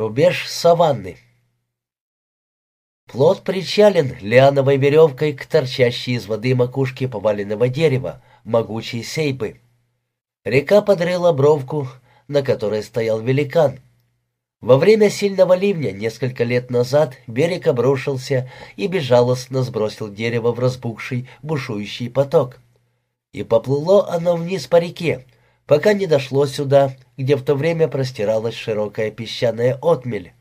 Рубеж саванны. Плот причален лиановой веревкой к торчащей из воды макушке поваленного дерева, могучей сейпы. Река подрыла бровку, на которой стоял великан. Во время сильного ливня несколько лет назад берег обрушился и безжалостно сбросил дерево в разбухший, бушующий поток. И поплыло оно вниз по реке, пока не дошло сюда, где в то время простиралась широкая песчаная отмель.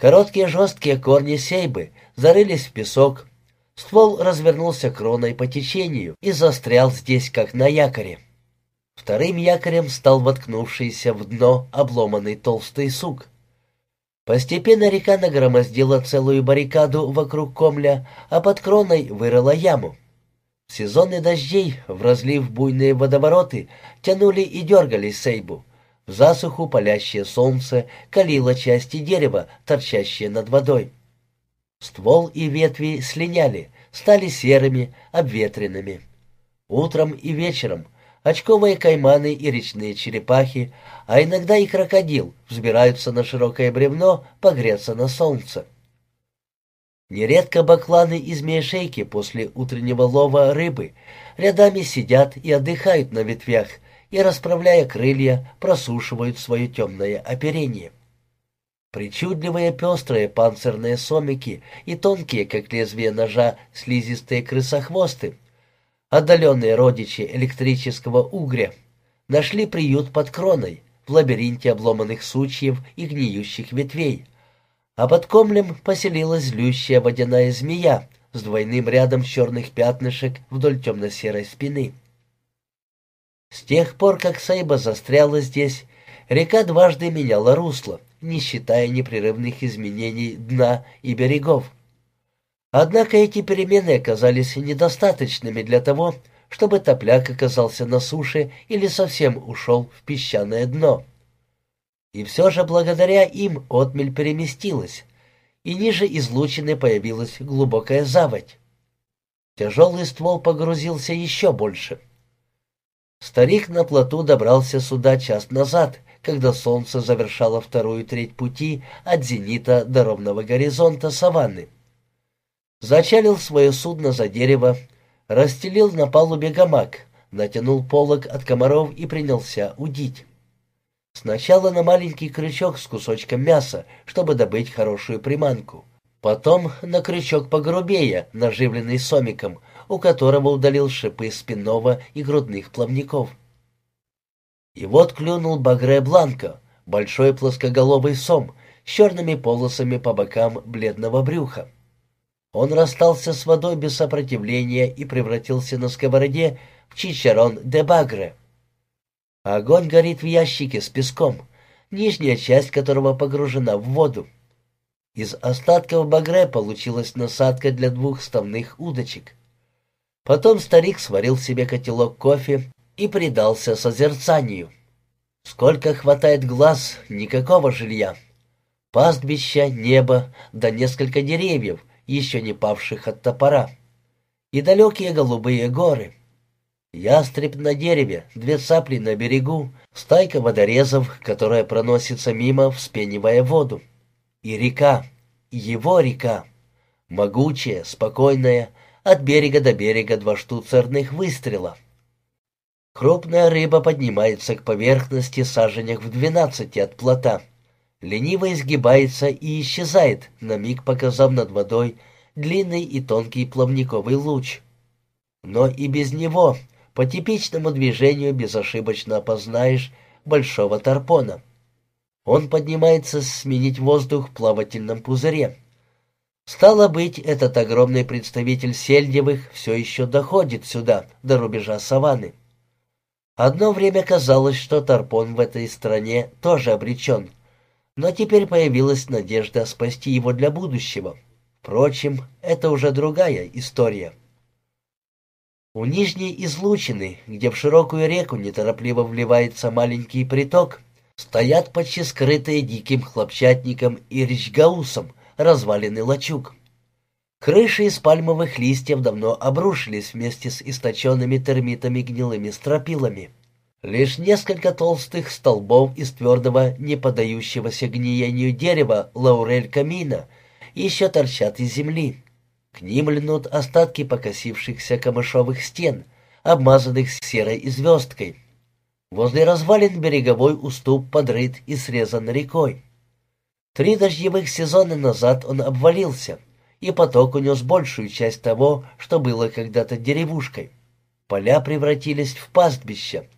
Короткие жесткие корни сейбы зарылись в песок, ствол развернулся кроной по течению и застрял здесь, как на якоре. Вторым якорем стал воткнувшийся в дно обломанный толстый сук. Постепенно река нагромоздила целую баррикаду вокруг комля, а под кроной вырыла яму. Сезоны дождей, в разлив буйные водовороты, тянули и дергали сейбу. В засуху палящее солнце калило части дерева, торчащие над водой. Ствол и ветви слиняли, стали серыми, обветренными. Утром и вечером очковые кайманы и речные черепахи, а иногда и крокодил взбираются на широкое бревно погреться на солнце. Нередко бакланы из змеешейки после утреннего лова рыбы рядами сидят и отдыхают на ветвях, и, расправляя крылья, просушивают свое темное оперение. Причудливые пестрые панцирные сомики и тонкие, как лезвие ножа, слизистые крысохвосты, отдаленные родичи электрического угря, нашли приют под кроной в лабиринте обломанных сучьев и гниющих ветвей, а под комлем поселилась злющая водяная змея с двойным рядом черных пятнышек вдоль темно-серой спины. С тех пор, как Сейба застряла здесь, река дважды меняла русло, не считая непрерывных изменений дна и берегов. Однако эти перемены оказались недостаточными для того, чтобы топляк оказался на суше или совсем ушел в песчаное дно. И все же благодаря им отмель переместилась, и ниже излучины появилась глубокая заводь. Тяжелый ствол погрузился еще больше. Старик на плоту добрался сюда час назад, когда солнце завершало вторую треть пути от зенита до ровного горизонта саванны. Зачалил свое судно за дерево, расстелил на палубе гамак, натянул полог от комаров и принялся удить. Сначала на маленький крючок с кусочком мяса, чтобы добыть хорошую приманку. Потом на крючок погрубее, наживленный сомиком, у которого удалил шипы спинного и грудных плавников. И вот клюнул багре бланко, большой плоскоголовый сом с черными полосами по бокам бледного брюха. Он расстался с водой без сопротивления и превратился на сковороде в чичарон де багре — Огонь горит в ящике с песком, нижняя часть которого погружена в воду. Из остатков багре получилась насадка для двух ставных удочек. Потом старик сварил себе котелок кофе и предался созерцанию. Сколько хватает глаз, никакого жилья. Пастбища, небо, да несколько деревьев, еще не павших от топора. И далекие голубые горы — Ястреб на дереве, две цапли на берегу, стайка водорезов, которая проносится мимо, вспенивая воду. И река, его река, могучая, спокойная, от берега до берега два штуцерных выстрела. Крупная рыба поднимается к поверхности саженях в двенадцати от плота, лениво изгибается и исчезает, на миг показав над водой длинный и тонкий плавниковый луч. Но и без него по типичному движению безошибочно опознаешь большого тарпона. Он поднимается сменить воздух в плавательном пузыре. Стало быть, этот огромный представитель сельдевых все еще доходит сюда, до рубежа саванны. Одно время казалось, что Тарпон в этой стране тоже обречен, но теперь появилась надежда спасти его для будущего. Впрочем, это уже другая история. У нижней излучины, где в широкую реку неторопливо вливается маленький приток, стоят почти скрытые диким хлопчатником и речгаусом развалины лачуг. Крыши из пальмовых листьев давно обрушились вместе с источенными термитами гнилыми стропилами. Лишь несколько толстых столбов из твердого, не поддающегося гниению дерева лаурель камина еще торчат из земли. К ним льнут остатки покосившихся камышовых стен, обмазанных серой звездкой. Возле развалин береговой уступ подрыт и срезан рекой. Три дождевых сезона назад он обвалился, и поток унес большую часть того, что было когда-то деревушкой. Поля превратились в пастбище.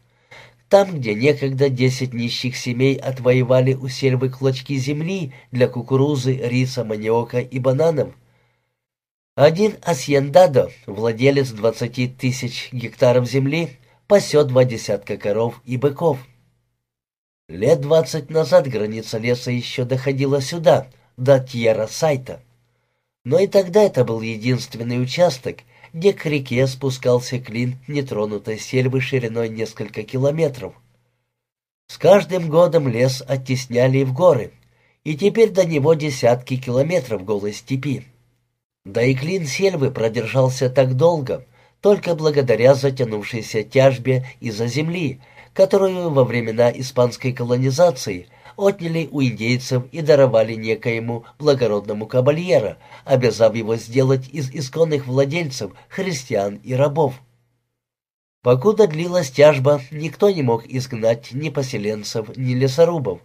Там, где некогда десять нищих семей отвоевали у сельвы клочки земли для кукурузы, риса, маниока и бананов, один асьендадо, владелец двадцати тысяч гектаров земли, пасет два десятка коров и быков. Лет двадцать назад граница леса еще доходила сюда, до Тьерра-Сайта. Но и тогда это был единственный участок, где к реке спускался клин нетронутой сельвы шириной несколько километров. С каждым годом лес оттесняли в горы, и теперь до него десятки километров голой степи. Да и клин сельвы продержался так долго, только благодаря затянувшейся тяжбе из-за земли, которую во времена испанской колонизации отняли у индейцев и даровали некоему благородному кабальера, обязав его сделать из исконных владельцев христиан и рабов. Покуда длилась тяжба, никто не мог изгнать ни поселенцев, ни лесорубов,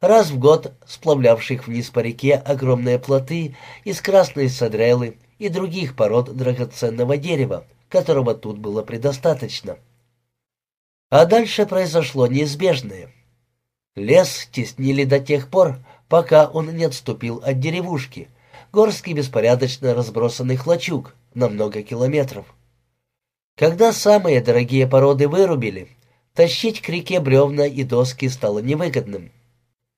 раз в год сплавлявших вниз по реке огромные плоты из красной садрелы и других пород драгоценного дерева, которого тут было предостаточно. А дальше произошло неизбежное. Лес теснили до тех пор, пока он не отступил от деревушки, горский беспорядочно разбросанных лачуг на много километров. Когда самые дорогие породы вырубили, тащить к реке бревна и доски стало невыгодным.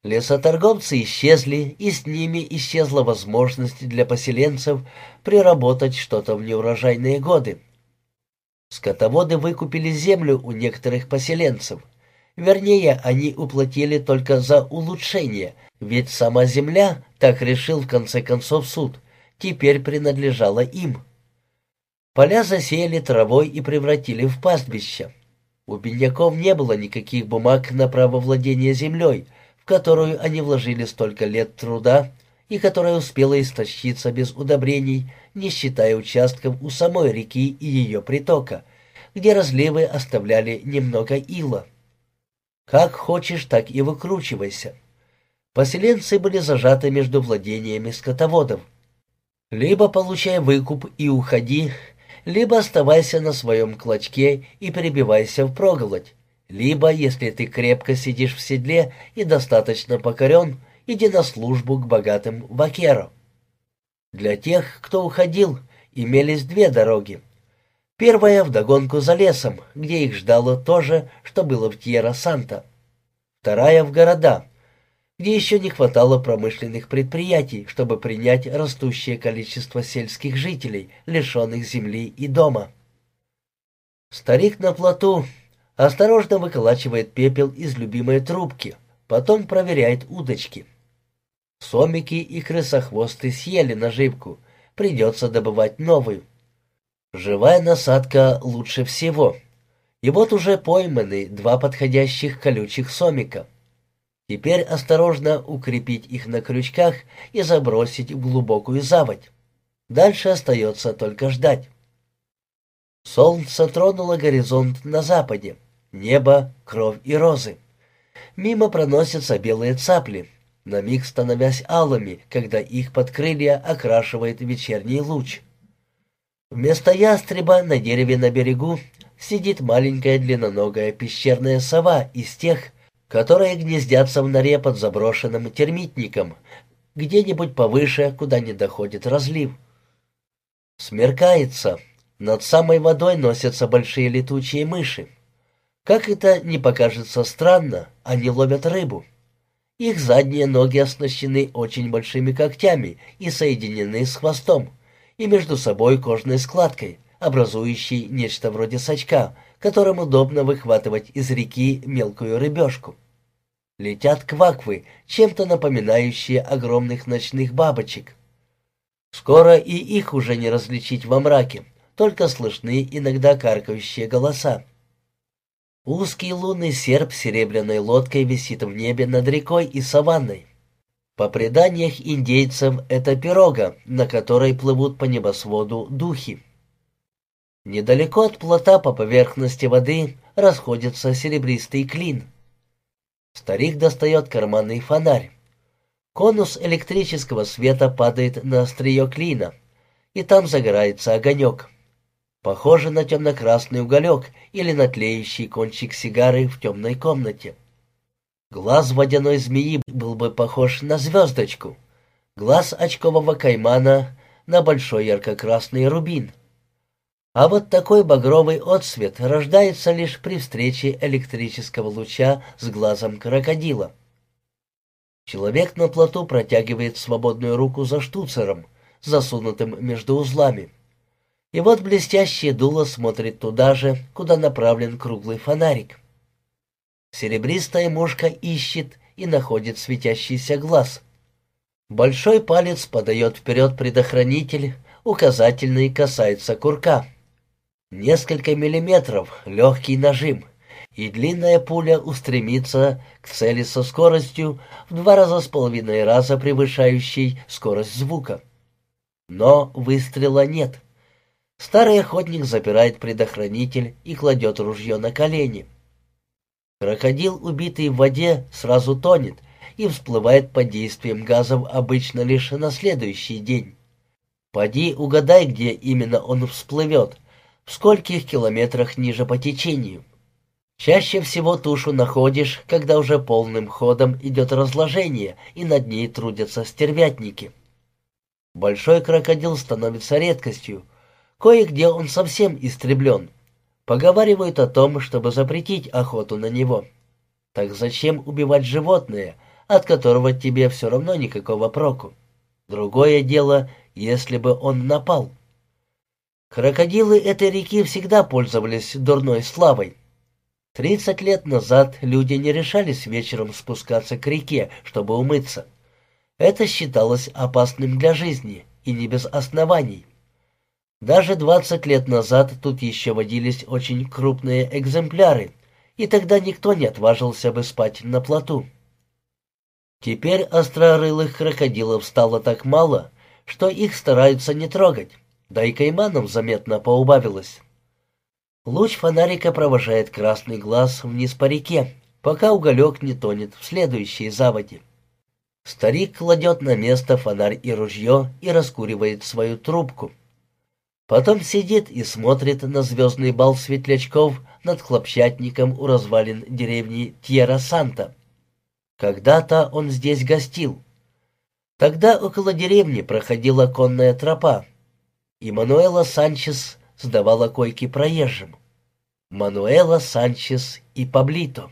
Лесоторговцы исчезли, и с ними исчезла возможность для поселенцев приработать что-то в неурожайные годы. Скотоводы выкупили землю у некоторых поселенцев. Вернее, они уплатили только за улучшение, ведь сама земля, так решил в конце концов суд, теперь принадлежала им. Поля засеяли травой и превратили в пастбище. У бедняков не было никаких бумаг на право владения землей — в которую они вложили столько лет труда и которая успела истощиться без удобрений, не считая участков у самой реки и ее притока, где разливы оставляли немного ила. Как хочешь, так и выкручивайся. Поселенцы были зажаты между владениями скотоводов. Либо получай выкуп и уходи, либо оставайся на своем клочке и перебивайся в проголодь. Либо, если ты крепко сидишь в седле и достаточно покорен, иди на службу к богатым вакерам. Для тех, кто уходил, имелись две дороги. Первая — вдогонку за лесом, где их ждало то же, что было в Тьерра-Санта. Вторая — в города, где еще не хватало промышленных предприятий, чтобы принять растущее количество сельских жителей, лишенных земли и дома. Старик на плоту Осторожно выколачивает пепел из любимой трубки, потом проверяет удочки. Сомики и крысохвосты съели наживку, придется добывать новую. Живая насадка лучше всего. И вот уже пойманы два подходящих колючих сомика. Теперь осторожно укрепить их на крючках и забросить в глубокую заводь. Дальше остается только ждать. Солнце тронуло горизонт на западе. Небо, кровь и розы. Мимо проносятся белые цапли, на миг становясь алыми, когда их под крылья окрашивает вечерний луч. Вместо ястреба на дереве на берегу сидит маленькая длинноногая пещерная сова из тех, которые гнездятся в норе под заброшенным термитником, где-нибудь повыше, куда не доходит разлив. Смеркается. Над самой водой носятся большие летучие мыши. Как это не покажется странно, они ловят рыбу. Их задние ноги оснащены очень большими когтями и соединены с хвостом, и между собой кожной складкой, образующей нечто вроде сачка, которым удобно выхватывать из реки мелкую рыбешку. Летят кваквы, чем-то напоминающие огромных ночных бабочек. Скоро и их уже не различить во мраке, только слышны иногда каркающие голоса. Узкий лунный серп серебряной лодкой висит в небе над рекой и саванной. По преданиях индейцев, это пирога, на которой плывут по небосводу духи. Недалеко от плота по поверхности воды расходится серебристый клин. Старик достает карманный фонарь. Конус электрического света падает на острие клина, и там загорается огонек. Похоже на темно-красный уголек или на тлеющий кончик сигары в темной комнате. Глаз водяной змеи был бы похож на звездочку, глаз очкового каймана на большой ярко-красный рубин. А вот такой багровый отсвет рождается лишь при встрече электрического луча с глазом крокодила. Человек на плоту протягивает свободную руку за штуцером, засунутым между узлами. И вот блестящее дуло смотрит туда же, куда направлен круглый фонарик. Серебристая мушка ищет и находит светящийся глаз. Большой палец подает вперед предохранитель, указательный касается курка. Несколько миллиметров, легкий нажим, и длинная пуля устремится к цели со скоростью в два раза с половиной раза превышающей скорость звука. Но выстрела нет. Старый охотник запирает предохранитель и кладет ружье на колени. Крокодил, убитый в воде, сразу тонет и всплывает под действием газов обычно лишь на следующий день. Поди угадай, где именно он всплывет, в скольких километрах ниже по течению. Чаще всего тушу находишь, когда уже полным ходом идет разложение, и над ней трудятся стервятники. Большой крокодил становится редкостью. Кое-где он совсем истреблен — Поговаривают о том, чтобы запретить охоту на него. Так зачем убивать животное, от которого тебе все равно никакого проку? Другое дело, если бы он напал. Крокодилы этой реки всегда пользовались дурной славой. Тридцать лет назад люди не решались вечером спускаться к реке, чтобы умыться. Это считалось опасным для жизни, и не без оснований. Даже двадцать лет назад тут еще водились очень крупные экземпляры, и тогда никто не отважился бы спать на плоту. Теперь острорылых крокодилов стало так мало, что их стараются не трогать, да и кайманов заметно поубавилось. Луч фонарика провожает красный глаз вниз по реке, пока уголек не тонет в следующей заводе. Старик кладет на место фонарь и ружье и раскуривает свою трубку. Потом сидит и смотрит на звездный бал светлячков над хлопчатником у развалин деревни Тьера-Санта. Когда-то он здесь гостил. Тогда около деревни проходила конная тропа, и Мануэла Санчес сдавала койки проезжим. Мануэла Санчес и Паблито.